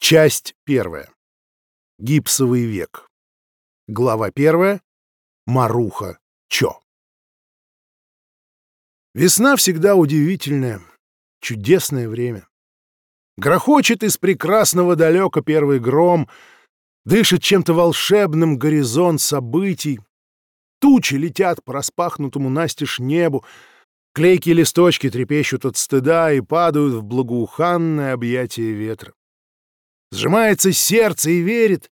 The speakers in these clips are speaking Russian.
Часть первая. Гипсовый век. Глава первая. Маруха Чо. Весна всегда удивительное, чудесное время. Грохочет из прекрасного далека первый гром, дышит чем-то волшебным горизонт событий. Тучи летят по распахнутому настежь небу, клейкие листочки трепещут от стыда и падают в благоуханное объятие ветра. Сжимается сердце и верит,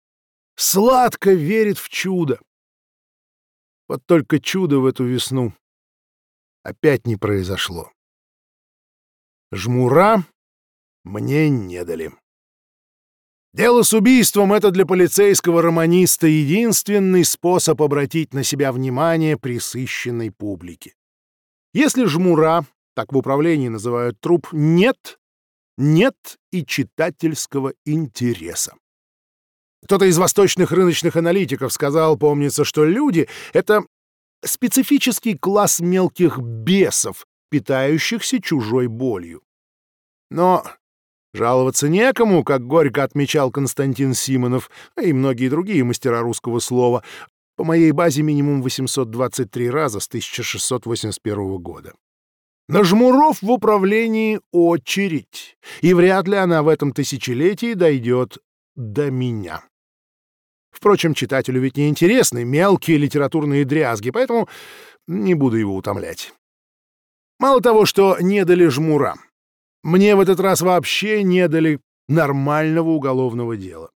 сладко верит в чудо. Вот только чудо в эту весну опять не произошло. Жмура мне не дали. Дело с убийством — это для полицейского романиста единственный способ обратить на себя внимание присыщенной публики. Если жмура, так в управлении называют труп, нет, нет и читательского интереса. Кто-то из восточных рыночных аналитиков сказал, помнится, что люди — это специфический класс мелких бесов, питающихся чужой болью. Но жаловаться некому, как горько отмечал Константин Симонов, а и многие другие мастера русского слова, по моей базе минимум 823 раза с 1681 года. На жмуров в управлении очередь, и вряд ли она в этом тысячелетии дойдет до меня. Впрочем, читателю ведь не интересны мелкие литературные дрязги, поэтому не буду его утомлять. Мало того, что не дали жмура, мне в этот раз вообще не дали нормального уголовного дела.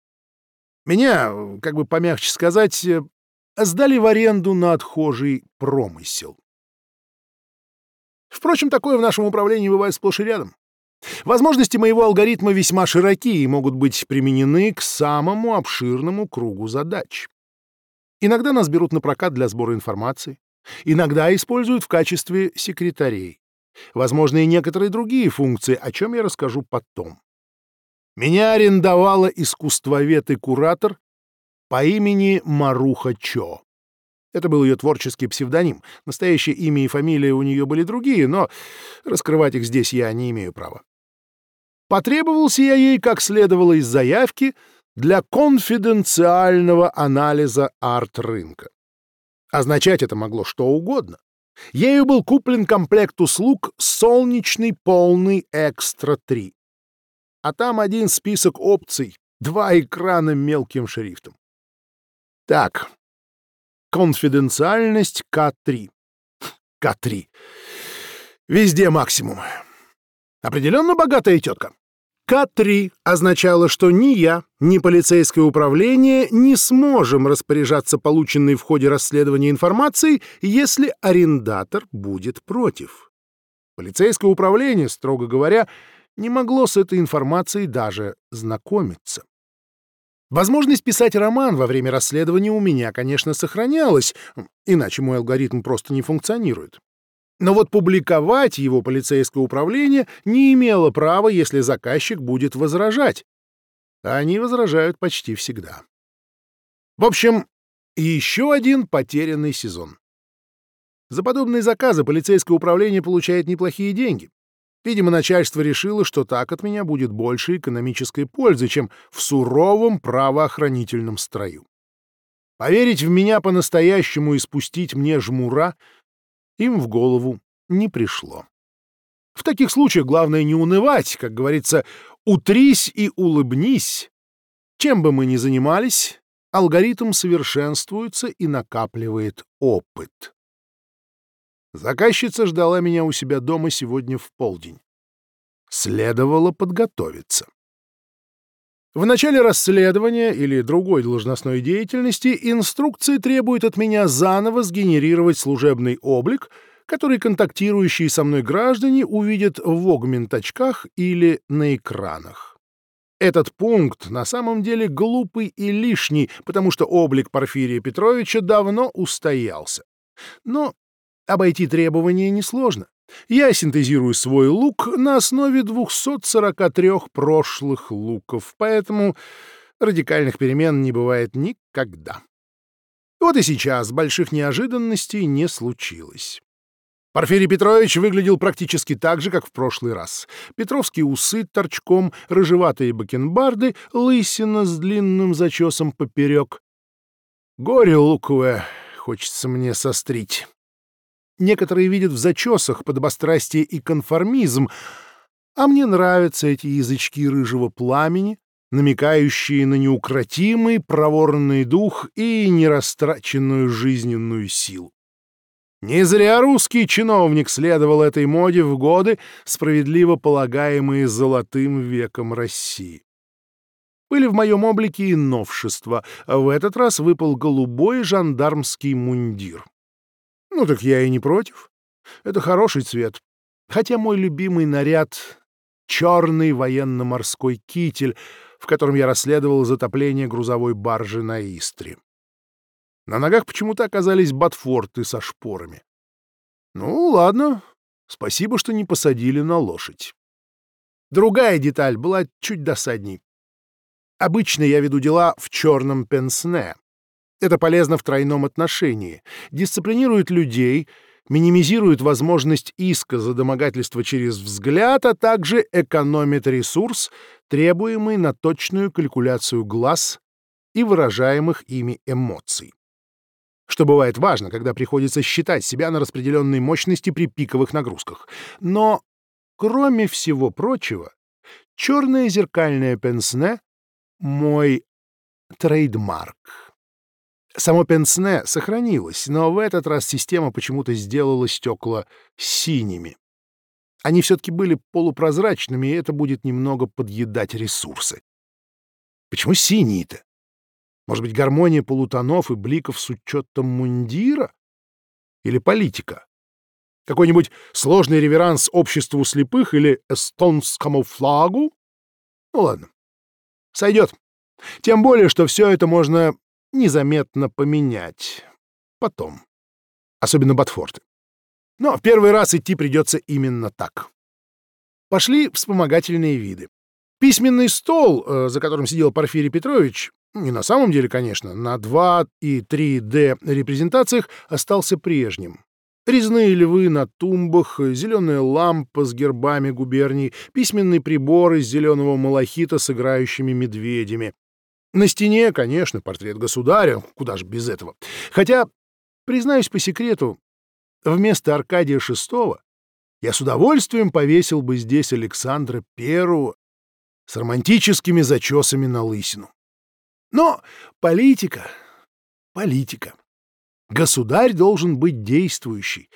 Меня, как бы помягче сказать, сдали в аренду на отхожий промысел. Впрочем, такое в нашем управлении бывает сплошь и рядом. Возможности моего алгоритма весьма широки и могут быть применены к самому обширному кругу задач. Иногда нас берут на прокат для сбора информации, иногда используют в качестве секретарей. Возможно, и некоторые другие функции, о чем я расскажу потом. Меня арендовала искусствовед и куратор по имени Маруха Чо. Это был ее творческий псевдоним. Настоящее имя и фамилия у нее были другие, но раскрывать их здесь я не имею права. Потребовался я ей, как следовало из заявки, для конфиденциального анализа арт-рынка. Означать это могло что угодно. Ею был куплен комплект услуг «Солнечный полный экстра-3». А там один список опций, два экрана мелким шрифтом. Так, Конфиденциальность К3. К3. Везде максимум. Определенно богатая тетка. К3 означало, что ни я, ни полицейское управление не сможем распоряжаться полученной в ходе расследования информацией, если арендатор будет против. Полицейское управление, строго говоря, не могло с этой информацией даже знакомиться. Возможность писать роман во время расследования у меня, конечно, сохранялась, иначе мой алгоритм просто не функционирует. Но вот публиковать его полицейское управление не имело права, если заказчик будет возражать. А они возражают почти всегда. В общем, еще один потерянный сезон. За подобные заказы полицейское управление получает неплохие деньги. Видимо, начальство решило, что так от меня будет больше экономической пользы, чем в суровом правоохранительном строю. Поверить в меня по-настоящему и спустить мне жмура им в голову не пришло. В таких случаях главное не унывать, как говорится, утрись и улыбнись. Чем бы мы ни занимались, алгоритм совершенствуется и накапливает опыт. Заказчица ждала меня у себя дома сегодня в полдень. Следовало подготовиться. В начале расследования или другой должностной деятельности инструкции требуют от меня заново сгенерировать служебный облик, который контактирующие со мной граждане увидят в огмент-очках или на экранах. Этот пункт на самом деле глупый и лишний, потому что облик Порфирия Петровича давно устоялся. Но Обойти требования несложно. Я синтезирую свой лук на основе 243 прошлых луков, поэтому радикальных перемен не бывает никогда. Вот и сейчас больших неожиданностей не случилось. Порфирий Петрович выглядел практически так же, как в прошлый раз. Петровские усы торчком, рыжеватые бакенбарды, лысина с длинным зачесом поперек. Горе луковое хочется мне сострить. Некоторые видят в зачесах подобострастие и конформизм, а мне нравятся эти язычки рыжего пламени, намекающие на неукротимый проворный дух и нерастраченную жизненную силу. Не зря русский чиновник следовал этой моде в годы, справедливо полагаемые золотым веком России. Были в моем облике и новшества, а в этот раз выпал голубой жандармский мундир. Ну так я и не против. Это хороший цвет. Хотя мой любимый наряд — черный военно-морской китель, в котором я расследовал затопление грузовой баржи на Истре. На ногах почему-то оказались ботфорты со шпорами. Ну, ладно, спасибо, что не посадили на лошадь. Другая деталь была чуть досадней. Обычно я веду дела в черном пенсне. Это полезно в тройном отношении. Дисциплинирует людей, минимизирует возможность иска за домогательство через взгляд, а также экономит ресурс, требуемый на точную калькуляцию глаз и выражаемых ими эмоций что бывает важно, когда приходится считать себя на распределенной мощности при пиковых нагрузках. Но, кроме всего прочего, черное зеркальное пенсне — мой трейдмарк. Само пенсне сохранилось, но в этот раз система почему-то сделала стекла синими. Они все-таки были полупрозрачными, и это будет немного подъедать ресурсы. Почему синие-то? Может быть, гармония полутонов и бликов с учетом мундира? Или политика? Какой-нибудь сложный реверанс обществу слепых или эстонскому флагу? Ну ладно. Сойдет. Тем более, что все это можно незаметно поменять. Потом. Особенно Батфорты. Но в первый раз идти придется именно так. Пошли вспомогательные виды. Письменный стол, э, за которым сидел Порфирий Петрович, не на самом деле, конечно, на 2 и 3D репрезентациях остался прежним. Резные львы на тумбах, зеленая лампа с гербами губерний, письменный прибор из зеленого малахита с играющими медведями. На стене, конечно, портрет государя, куда ж без этого. Хотя, признаюсь по секрету, вместо Аркадия VI я с удовольствием повесил бы здесь Александра I с романтическими зачесами на лысину. Но политика, политика. Государь должен быть действующий.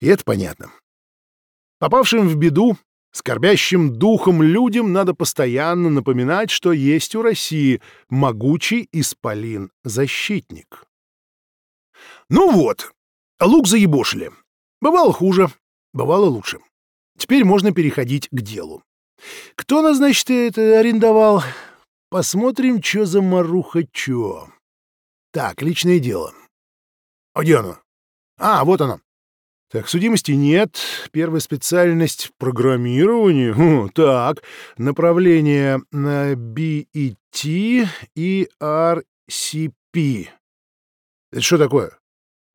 И это понятно. Попавшим в беду, скорбящим духом людям надо постоянно напоминать, что есть у России могучий исполин-защитник. Ну вот, лук заебошили. Бывало хуже, бывало лучше. Теперь можно переходить к делу. Кто нас, значит, это арендовал? Посмотрим, что за маруха чё. Так, личное дело. Где оно? А, вот оно. Так, судимости нет. Первая специальность — программирование. Хм, так, направление на BET и RCP. Это что такое?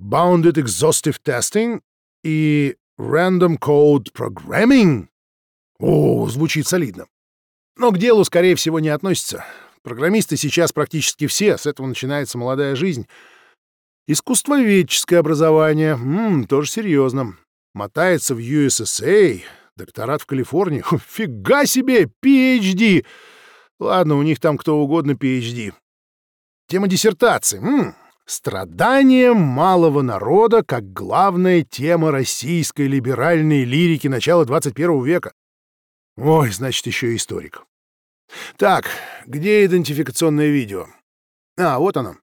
Bounded Exhaustive Testing и Random Code Programming? О, звучит солидно. Но к делу, скорее всего, не относится. Программисты сейчас практически все, с этого начинается молодая жизнь. Искусствоведческое образование, м тоже серьезно. Мотается в USSA, докторат в Калифорнии. Фига себе, PhD! Ладно, у них там кто угодно PhD. Тема диссертации. М -м. Малого народа как главная тема российской либеральной лирики начала 21 века. Ой, значит, еще историк. Так, где идентификационное видео? А, вот оно.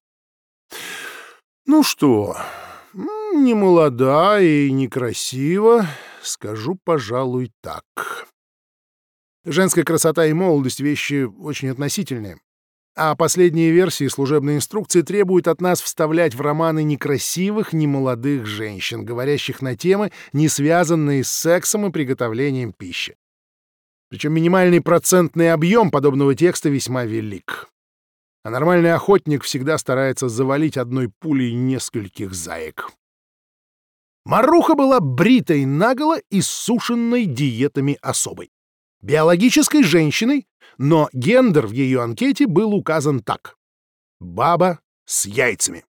Ну что, не молода и некрасива, скажу, пожалуй, так. Женская красота и молодость — вещи очень относительные. А последние версии служебной инструкции требуют от нас вставлять в романы некрасивых, немолодых женщин, говорящих на темы, не связанные с сексом и приготовлением пищи. Причем минимальный процентный объем подобного текста весьма велик. А нормальный охотник всегда старается завалить одной пулей нескольких заек. Маруха была бритой наголо и сушенной диетами особой. Биологической женщиной, но гендер в ее анкете был указан так. Баба с яйцами.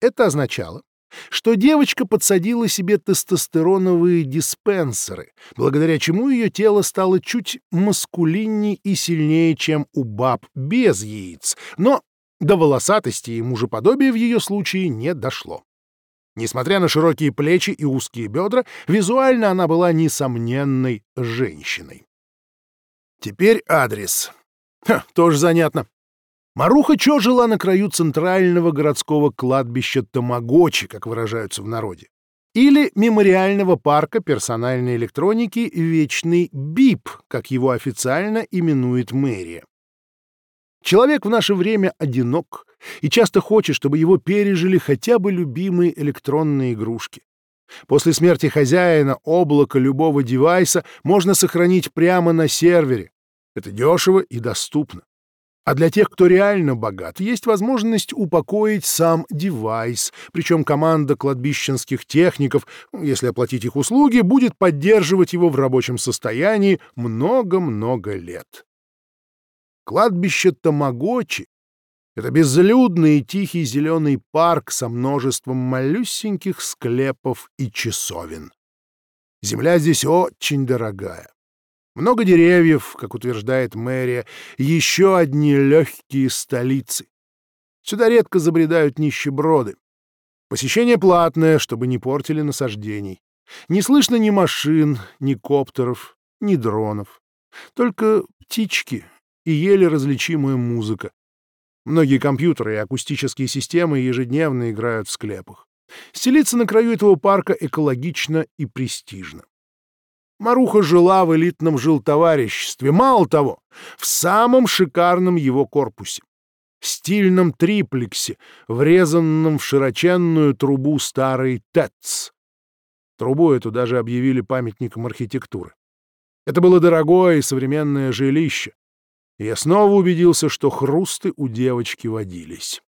Это означало, что девочка подсадила себе тестостероновые диспенсеры, благодаря чему ее тело стало чуть маскулиннее и сильнее, чем у баб без яиц, но до волосатости и мужеподобия в ее случае не дошло. Несмотря на широкие плечи и узкие бедра, визуально она была несомненной женщиной. Теперь адрес. Ха, тоже занятно. Маруха Чо жила на краю центрального городского кладбища Тамагочи, как выражаются в народе, или мемориального парка персональной электроники «Вечный БИП», как его официально именует мэрия. Человек в наше время одинок и часто хочет, чтобы его пережили хотя бы любимые электронные игрушки. После смерти хозяина облако любого девайса можно сохранить прямо на сервере. Это дешево и доступно. А для тех, кто реально богат, есть возможность упокоить сам девайс, причем команда кладбищенских техников, если оплатить их услуги, будет поддерживать его в рабочем состоянии много-много лет. Кладбище Тамагочи — это безлюдный и тихий зеленый парк со множеством малюсеньких склепов и часовен. Земля здесь очень дорогая. Много деревьев, как утверждает мэрия, еще одни легкие столицы. Сюда редко забредают нищеброды. Посещение платное, чтобы не портили насаждений. Не слышно ни машин, ни коптеров, ни дронов. Только птички и еле различимая музыка. Многие компьютеры и акустические системы ежедневно играют в склепах. Селиться на краю этого парка экологично и престижно. Маруха жила в элитном жилтовариществе, мало того, в самом шикарном его корпусе. Стильном триплексе, врезанном в широченную трубу старой ТЭЦ. Трубу эту даже объявили памятником архитектуры. Это было дорогое и современное жилище. И я снова убедился, что хрусты у девочки водились.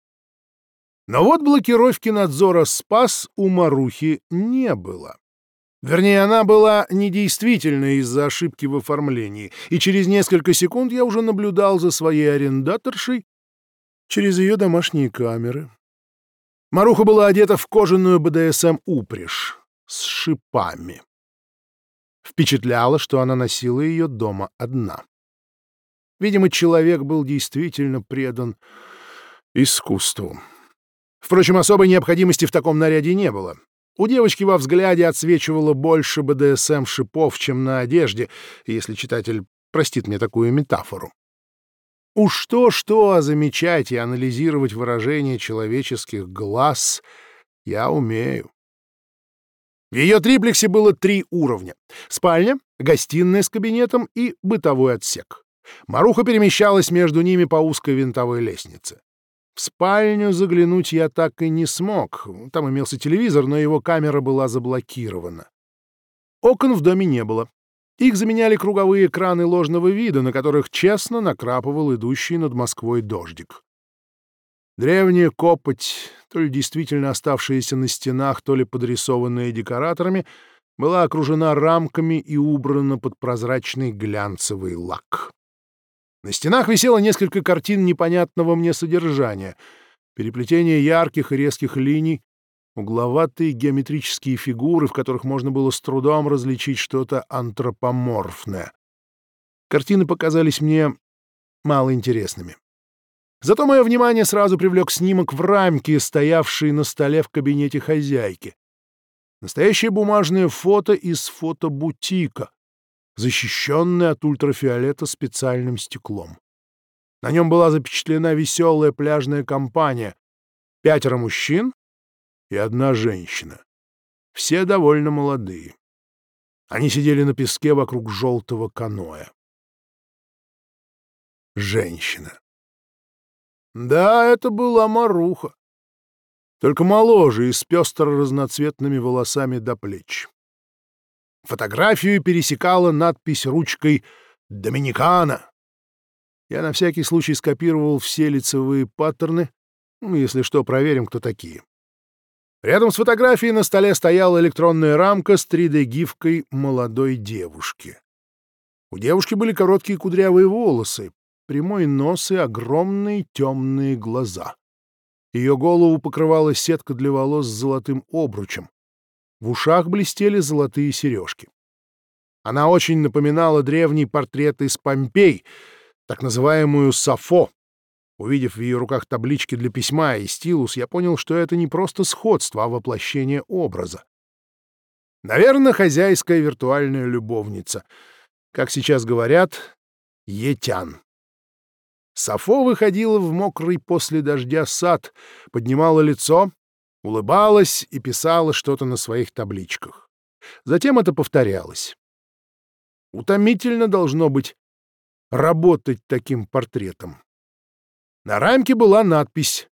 Но вот блокировки надзора «Спас» у Марухи не было. Вернее, она была недействительна из-за ошибки в оформлении, и через несколько секунд я уже наблюдал за своей арендаторшей через ее домашние камеры. Маруха была одета в кожаную БДСМ-упряжь с шипами. Впечатляло, что она носила ее дома одна. Видимо, человек был действительно предан искусству. Впрочем, особой необходимости в таком наряде не было. У девочки во взгляде отсвечивало больше БДСМ-шипов, чем на одежде, если читатель простит мне такую метафору. Уж что-что, а замечать и анализировать выражение человеческих глаз я умею. В ее триплексе было три уровня — спальня, гостиная с кабинетом и бытовой отсек. Маруха перемещалась между ними по узкой винтовой лестнице. В спальню заглянуть я так и не смог. Там имелся телевизор, но его камера была заблокирована. Окон в доме не было. Их заменяли круговые экраны ложного вида, на которых честно накрапывал идущий над Москвой дождик. Древняя копоть, то ли действительно оставшаяся на стенах, то ли подрисованная декораторами, была окружена рамками и убрана под прозрачный глянцевый лак. На стенах висело несколько картин непонятного мне содержания. Переплетение ярких и резких линий, угловатые геометрические фигуры, в которых можно было с трудом различить что-то антропоморфное. Картины показались мне малоинтересными. Зато мое внимание сразу привлек снимок в рамке, стоявший на столе в кабинете хозяйки. Настоящее бумажное фото из фотобутика, защищенный от ультрафиолета специальным стеклом. На нем была запечатлена веселая пляжная компания. Пятеро мужчин и одна женщина. Все довольно молодые. Они сидели на песке вокруг желтого каноэ. Женщина. Да, это была Маруха. Только моложе и с пестро-разноцветными волосами до плеч. Фотографию пересекала надпись ручкой «Доминикана». Я на всякий случай скопировал все лицевые паттерны, ну, если что, проверим, кто такие. Рядом с фотографией на столе стояла электронная рамка с 3D-гифкой молодой девушки. У девушки были короткие кудрявые волосы, прямой нос и огромные темные глаза. Ее голову покрывала сетка для волос с золотым обручем. В ушах блестели золотые сережки. Она очень напоминала древний портрет из Помпей, так называемую Сафо. Увидев в ее руках таблички для письма и стилус, я понял, что это не просто сходство, а воплощение образа. Наверное, хозяйская виртуальная любовница. Как сейчас говорят, етян. Сафо выходила в мокрый после дождя сад, поднимала лицо, улыбалась и писала что-то на своих табличках. Затем это повторялось. Утомительно должно быть работать таким портретом. На рамке была надпись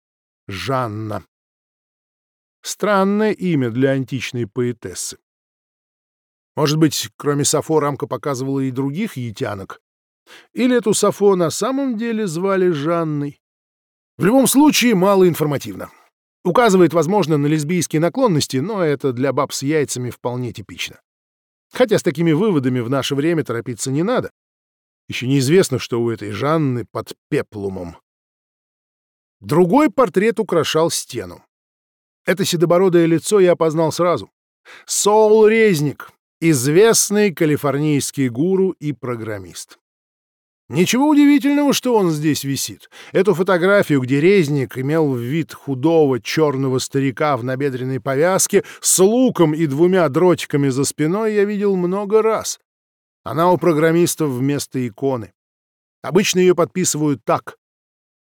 «Жанна». Странное имя для античной поэтессы. Может быть, кроме Сафо рамка показывала и других етянок? Или эту Сафо на самом деле звали Жанной? В любом случае, мало информативно. Указывает, возможно, на лесбийские наклонности, но это для баб с яйцами вполне типично. Хотя с такими выводами в наше время торопиться не надо. Еще неизвестно, что у этой Жанны под пеплумом. Другой портрет украшал стену. Это седобородое лицо я опознал сразу. Соул Резник, известный калифорнийский гуру и программист. Ничего удивительного, что он здесь висит. Эту фотографию, где резник имел вид худого черного старика в набедренной повязке с луком и двумя дротиками за спиной, я видел много раз. Она у программистов вместо иконы. Обычно ее подписывают так.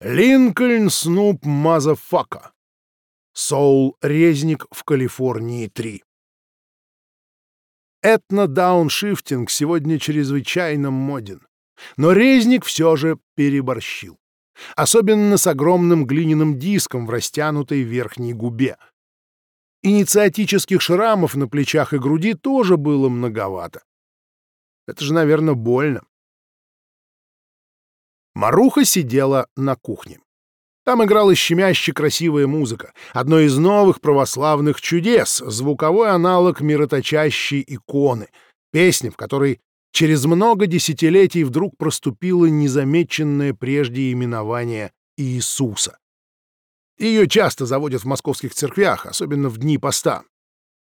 «Линкольн Снуп Мазафака». Соул Резник в Калифорнии 3. Этно-дауншифтинг сегодня чрезвычайно моден. Но резник все же переборщил. Особенно с огромным глиняным диском в растянутой верхней губе. Инициатических шрамов на плечах и груди тоже было многовато. Это же, наверное, больно. Маруха сидела на кухне. Там играла щемяще красивая музыка, одно из новых православных чудес, звуковой аналог мироточащей иконы, песня, в которой через много десятилетий вдруг проступило незамеченное прежде именование Иисуса. Ее часто заводят в московских церквях, особенно в дни поста.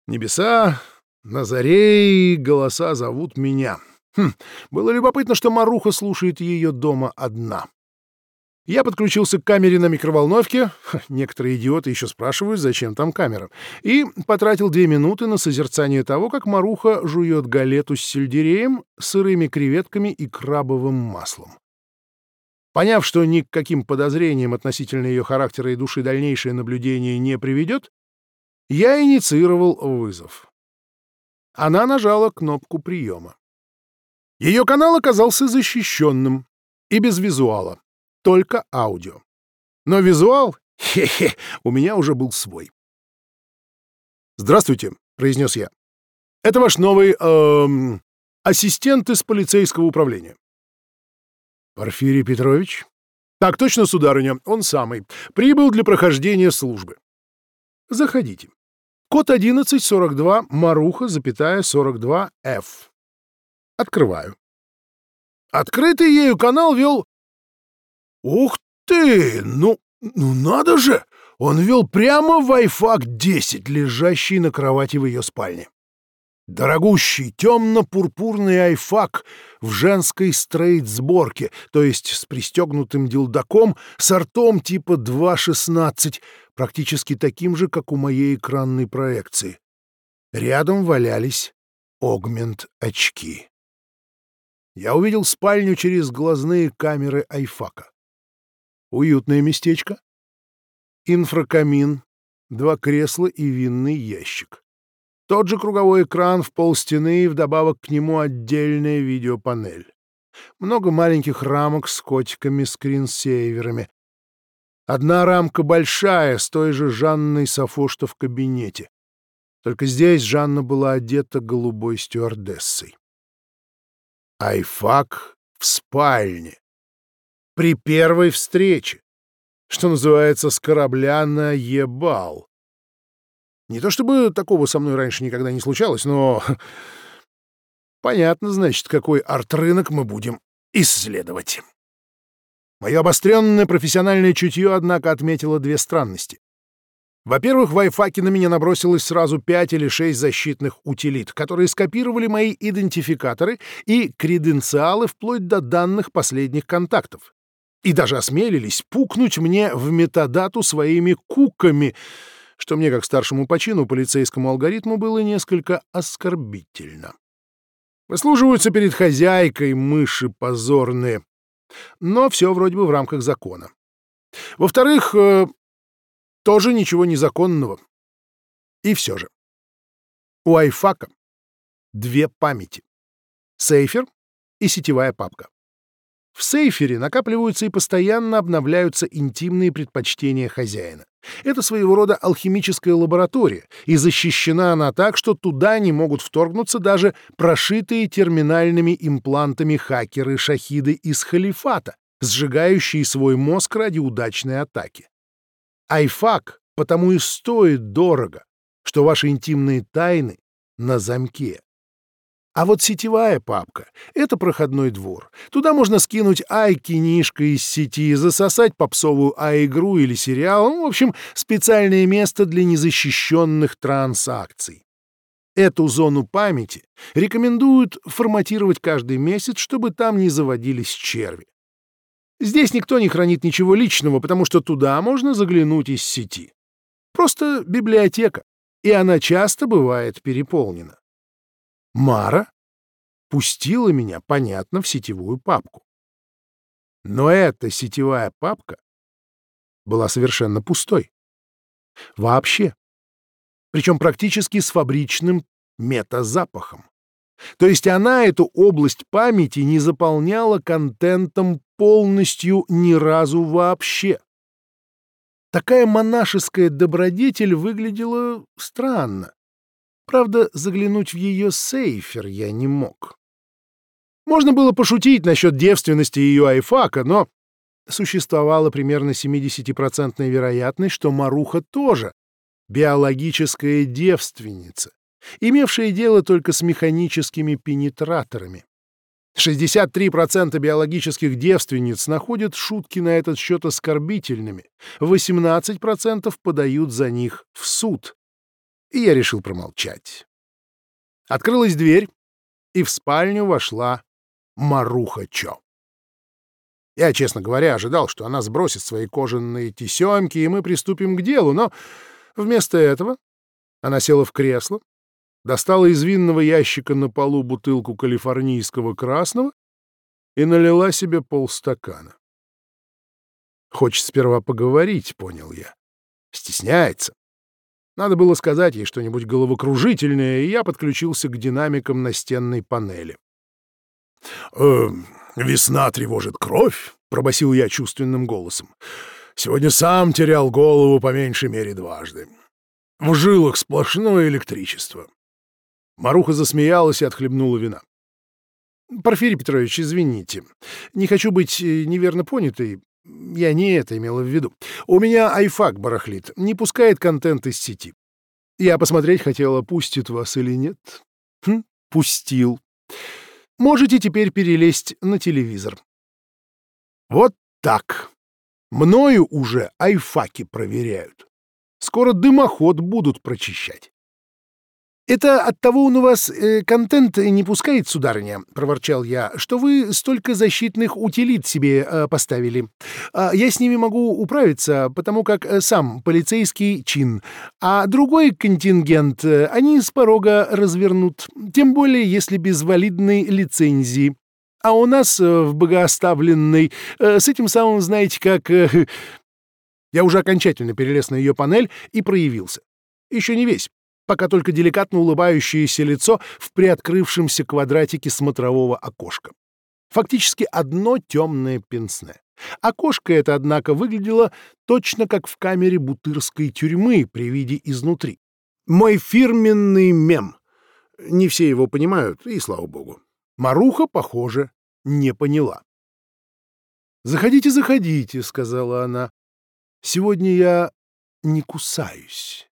Небеса, на заре голоса зовут меня. Хм, было любопытно, что Маруха слушает ее дома одна. Я подключился к камере на микроволновке, некоторые идиоты еще спрашивают, зачем там камера, и потратил две минуты на созерцание того, как Маруха жует галету с сельдереем, сырыми креветками и крабовым маслом. Поняв, что ни к каким подозрениям относительно ее характера и души дальнейшее наблюдение не приведет, я инициировал вызов. Она нажала кнопку приема. Ее канал оказался защищенным и без визуала только аудио. Но визуал, хе-хе, у меня уже был свой. «Здравствуйте», — произнес я. «Это ваш новый, эм, ассистент из полицейского управления». «Порфирий Петрович?» «Так точно, сударыня, он самый. Прибыл для прохождения службы». «Заходите. Код 1142, Маруха, запятая 42F». Открываю. Открытый ею канал вел «Ух ты! Ну, ну надо же! Он вел прямо в iFAC-10, лежащий на кровати в ее спальне. Дорогущий темно-пурпурный айфак в женской стрейт-сборке, то есть с пристегнутым дилдаком, с артом типа 2.16, практически таким же, как у моей экранной проекции. Рядом валялись огмент-очки. Я увидел спальню через глазные камеры айфака. Уютное местечко. Инфракамин, два кресла и винный ящик. Тот же круговой экран в полстены и вдобавок к нему отдельная видеопанель. Много маленьких рамок с котиками-скринсейверами. Одна рамка большая, с той же Жанной Сафо, что в кабинете. Только здесь Жанна была одета голубой стюардессой. Айфак в спальне при первой встрече, что называется, с корабля на ебал. Не то чтобы такого со мной раньше никогда не случалось, но... Понятно, значит, какой арт-рынок мы будем исследовать. Мое обостренное профессиональное чутье, однако, отметило две странности. Во-первых, в айфаке на меня набросилось сразу пять или шесть защитных утилит, которые скопировали мои идентификаторы и креденциалы вплоть до данных последних контактов. И даже осмелились пукнуть мне в метадату своими куками, что мне, как старшему по чину, полицейскому алгоритму, было несколько оскорбительно. Выслуживаются перед хозяйкой мыши позорные. Но все вроде бы в рамках закона. Во-вторых, э, тоже ничего незаконного. И все же. У айфака две памяти. Сейфер и сетевая папка. В сейфере накапливаются и постоянно обновляются интимные предпочтения хозяина. Это своего рода алхимическая лаборатория, и защищена она так, что туда не могут вторгнуться даже прошитые терминальными имплантами хакеры-шахиды из халифата, сжигающие свой мозг ради удачной атаки. Айфак потому и стоит дорого, что ваши интимные тайны на замке. А вот сетевая папка — это проходной двор. Туда можно скинуть ай-кинишко из сети, засосать попсовую ай-игру или сериал. Ну, в общем, специальное место для незащищенных транзакций. Эту зону памяти рекомендуют форматировать каждый месяц, чтобы там не заводились черви. Здесь никто не хранит ничего личного, потому что туда можно заглянуть из сети. Просто библиотека, и она часто бывает переполнена. Мара пустила меня, понятно, в сетевую папку. Но эта сетевая папка была совершенно пустой. Вообще. Причем практически с фабричным метазапахом. То есть она эту область памяти не заполняла контентом полностью ни разу вообще. Такая монашеская добродетель выглядела странно. Правда, заглянуть в ее сейфер я не мог. Можно было пошутить насчет девственности ее айфака, но существовала примерно 70% вероятность, что Маруха тоже биологическая девственница, имевшая дело только с механическими пенетраторами. 63% биологических девственниц находят шутки на этот счет оскорбительными, 18% подают за них в суд и я решил промолчать. Открылась дверь, и в спальню вошла Маруха Чо. Я, честно говоря, ожидал, что она сбросит свои кожаные тесемки, и мы приступим к делу, но вместо этого она села в кресло, достала из винного ящика на полу бутылку калифорнийского красного и налила себе полстакана. Хочет сперва поговорить, понял я. Стесняется. Надо было сказать ей что-нибудь головокружительное, и я подключился к динамикам настенной панели. «Э, «Весна тревожит кровь», — пробасил я чувственным голосом. «Сегодня сам терял голову по меньшей мере дважды. В жилах сплошное электричество». Маруха засмеялась и отхлебнула вина. «Порфирий Петрович, извините. Не хочу быть э, неверно понятой. Я не это имела в виду. У меня айфак барахлит, не пускает контент из сети. Я посмотреть хотела, пустит вас или нет. Хм, пустил. Можете теперь перелезть на телевизор. Вот так. Мною уже айфаки проверяют. Скоро дымоход будут прочищать. «Это от того он у вас э, контент не пускает, сударыня», — проворчал я, «что вы столько защитных утилит себе э, поставили. А я с ними могу управиться, потому как э, сам полицейский чин. А другой контингент э, они с порога развернут, тем более если без валидной лицензии. А у нас э, в богооставленной э, с этим самым, знаете, как...» э, Я уже окончательно перелез на ее панель и проявился. Еще не весь пока только деликатно улыбающееся лицо в приоткрывшемся квадратике смотрового окошка. Фактически одно темное пенсне. Окошко это, однако, выглядело точно как в камере бутырской тюрьмы при виде изнутри. Мой фирменный мем. Не все его понимают, и слава богу. Маруха, похоже, не поняла. «Заходите, заходите», — сказала она. «Сегодня я не кусаюсь».